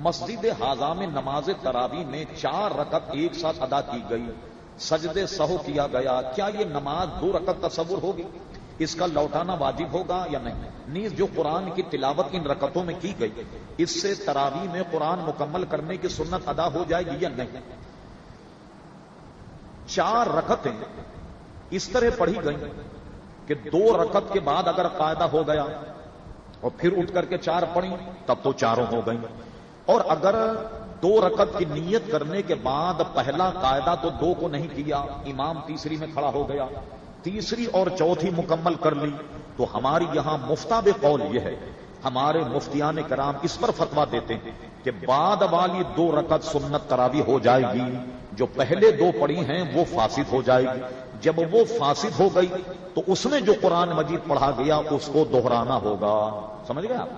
مسجد حاضہ میں نماز تراوی میں چار رکت ایک ساتھ ادا کی گئی۔ سجدے سہو کیا گیا۔ کیا یہ نماز دو رکت تصور ہوگی؟ اس کا لوٹانا واجب ہوگا یا نہیں؟ نیز جو قرآن کی تلاوت ان رکتوں میں کی گئی، اس سے تراوی میں قرآن مکمل کرنے کی سنت ادا ہو جائے گی یا نہیں؟ چار رکتیں اس طرح پڑھی گئی کہ دو رکت کے بعد اگر قاعدہ ہو گیا اور پھر اٹھ کر کے چار پڑھی، تب تو چاروں ہو گئی اور اگر دو رکت کی نیت کرنے کے بعد پہلا قاعدہ تو دو کو نہیں کیا، امام تیسری میں کھڑا ہو گیا، تیسری اور چوتھی مکمل کر لی، تو ہماری یہاں مفتاب قول یہ ہے، ہمارے مفتیان کرام اس پر فتوا دیتے ہیں کہ بعد والی دو رکت سنت تراوی ہو جائے گی، جو پہلے دو پڑی ہیں وہ فاسد ہو جائے گی۔ جب وہ فاسد ہو گئی تو اس میں جو قرآن مجید پڑھا گیا اس کو دوہرانا ہوگا۔ سمجھ گئے آپ؟